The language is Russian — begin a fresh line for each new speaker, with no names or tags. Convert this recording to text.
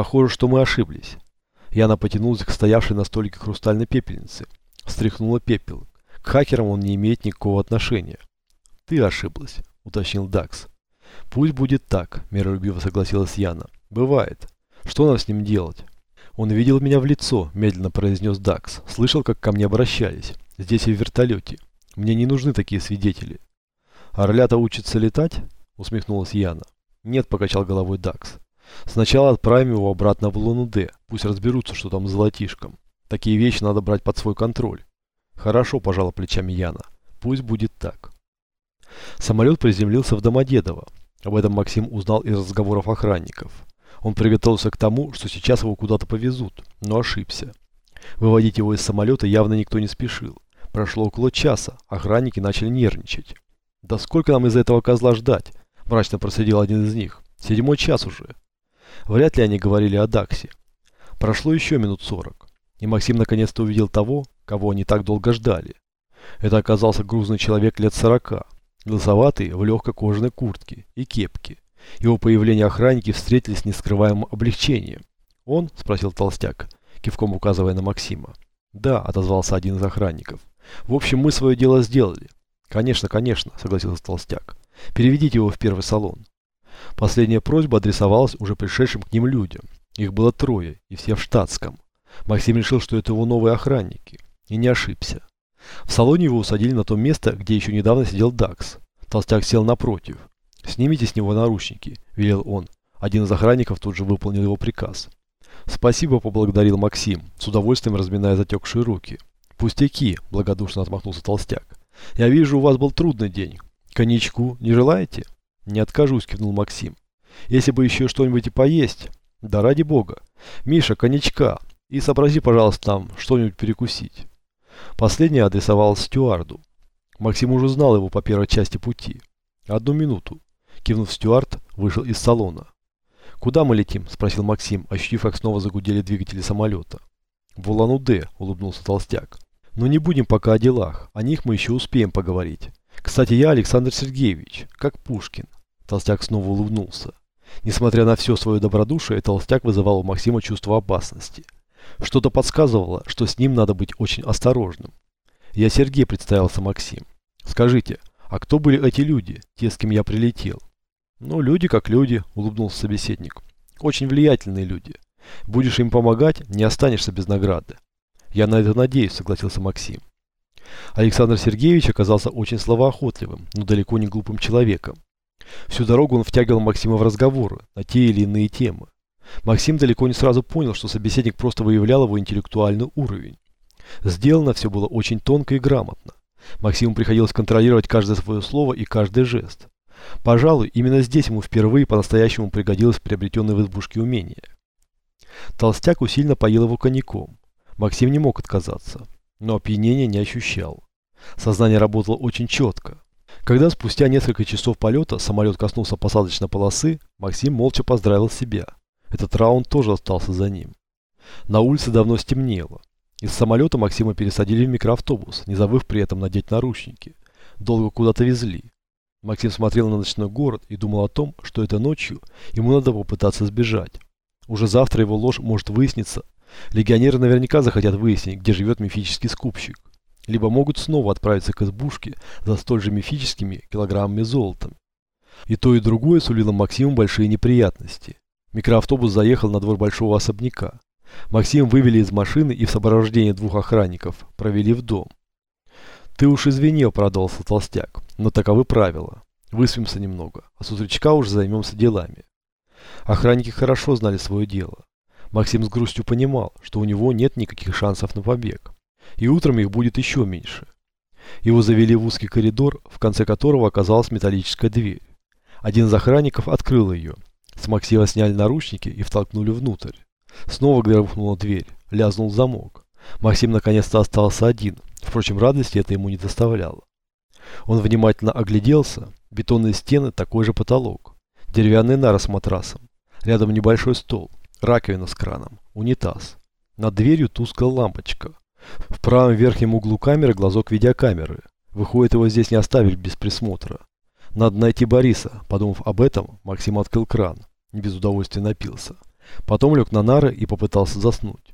Похоже, что мы ошиблись. Яна потянулась к стоявшей на столике хрустальной пепельнице. Стряхнула пепел. К хакерам он не имеет никакого отношения. Ты ошиблась, уточнил Дакс. Пусть будет так, миролюбиво согласилась Яна. Бывает. Что нам с ним делать? Он видел меня в лицо, медленно произнес Дакс. Слышал, как ко мне обращались. Здесь и в вертолете. Мне не нужны такие свидетели. Орлята учатся летать? Усмехнулась Яна. Нет, покачал головой Дакс. Сначала отправим его обратно в Луну Д. Пусть разберутся, что там с золотишком. Такие вещи надо брать под свой контроль. Хорошо, пожала плечами Яна. Пусть будет так. Самолет приземлился в Домодедово. Об этом Максим узнал из разговоров охранников. Он приготовился к тому, что сейчас его куда-то повезут, но ошибся. Выводить его из самолета явно никто не спешил. Прошло около часа, охранники начали нервничать. «Да сколько нам из этого козла ждать?» – мрачно просидел один из них. «Седьмой час уже». Вряд ли они говорили о Даксе. Прошло еще минут сорок, и Максим наконец-то увидел того, кого они так долго ждали. Это оказался грузный человек лет сорока, лысоватый в легкой кожаной куртке и кепке. Его появление охранники встретили с нескрываемым облегчением. «Он?» – спросил толстяк, кивком указывая на Максима. «Да», – отозвался один из охранников. «В общем, мы свое дело сделали». «Конечно, конечно», – согласился толстяк. «Переведите его в первый салон». Последняя просьба адресовалась уже пришедшим к ним людям. Их было трое, и все в штатском. Максим решил, что это его новые охранники. И не ошибся. В салоне его усадили на то место, где еще недавно сидел Дакс. Толстяк сел напротив. «Снимите с него наручники», – велел он. Один из охранников тут же выполнил его приказ. «Спасибо», – поблагодарил Максим, с удовольствием разминая затекшие руки. «Пустяки», – благодушно отмахнулся толстяк. «Я вижу, у вас был трудный день. Коньячку не желаете?» «Не откажусь», – кивнул Максим. «Если бы еще что-нибудь и поесть...» «Да ради бога. Миша, коньячка. И сообрази, пожалуйста, нам что-нибудь перекусить». Последний адресовал стюарду. Максим уже знал его по первой части пути. «Одну минуту». Кивнув стюард, вышел из салона. «Куда мы летим?» – спросил Максим, ощутив, как снова загудели двигатели самолета. «В Улан-Удэ», – улыбнулся толстяк. «Но не будем пока о делах, о них мы еще успеем поговорить. Кстати, я Александр Сергеевич, как Пушкин». Толстяк снова улыбнулся. Несмотря на все свое добродушие, толстяк вызывал у Максима чувство опасности. Что-то подсказывало, что с ним надо быть очень осторожным. «Я Сергей», – представился Максим. «Скажите, а кто были эти люди, те, с кем я прилетел?» «Ну, люди как люди», – улыбнулся собеседник. «Очень влиятельные люди. Будешь им помогать, не останешься без награды». «Я на это надеюсь», – согласился Максим. Александр Сергеевич оказался очень словоохотливым, но далеко не глупым человеком. Всю дорогу он втягивал Максима в разговоры на те или иные темы. Максим далеко не сразу понял, что собеседник просто выявлял его интеллектуальный уровень. Сделано все было очень тонко и грамотно. Максиму приходилось контролировать каждое свое слово и каждый жест. Пожалуй, именно здесь ему впервые по-настоящему пригодилось приобретенное в избушке умение. Толстяк усиленно поил его коньяком. Максим не мог отказаться, но опьянения не ощущал. Сознание работало очень четко. Когда спустя несколько часов полета самолет коснулся посадочной полосы, Максим молча поздравил себя. Этот раунд тоже остался за ним. На улице давно стемнело. Из самолета Максима пересадили в микроавтобус, не забыв при этом надеть наручники. Долго куда-то везли. Максим смотрел на ночной город и думал о том, что это ночью ему надо попытаться сбежать. Уже завтра его ложь может выясниться. Легионеры наверняка захотят выяснить, где живет мифический скупщик. Либо могут снова отправиться к избушке за столь же мифическими килограммами золота. И то, и другое сулило Максиму большие неприятности. Микроавтобус заехал на двор большого особняка. Максим вывели из машины и в сопровождении двух охранников провели в дом. «Ты уж извини», – продолжил толстяк, – «но таковы правила. Выспимся немного, а с утречка уже займемся делами». Охранники хорошо знали свое дело. Максим с грустью понимал, что у него нет никаких шансов на побег. И утром их будет еще меньше. Его завели в узкий коридор, в конце которого оказалась металлическая дверь. Один из охранников открыл ее. С Максима сняли наручники и втолкнули внутрь. Снова грохнула дверь, лязнул замок. Максим наконец-то остался один. Впрочем, радости это ему не доставляло. Он внимательно огляделся. Бетонные стены, такой же потолок. Деревянный нара с матрасом. Рядом небольшой стол. Раковина с краном. Унитаз. Над дверью тусклая лампочка. В правом верхнем углу камеры глазок видеокамеры. Выходит, его здесь не оставили без присмотра. Надо найти Бориса. Подумав об этом, Максим открыл кран. Не без удовольствия напился. Потом лег на нары и попытался заснуть.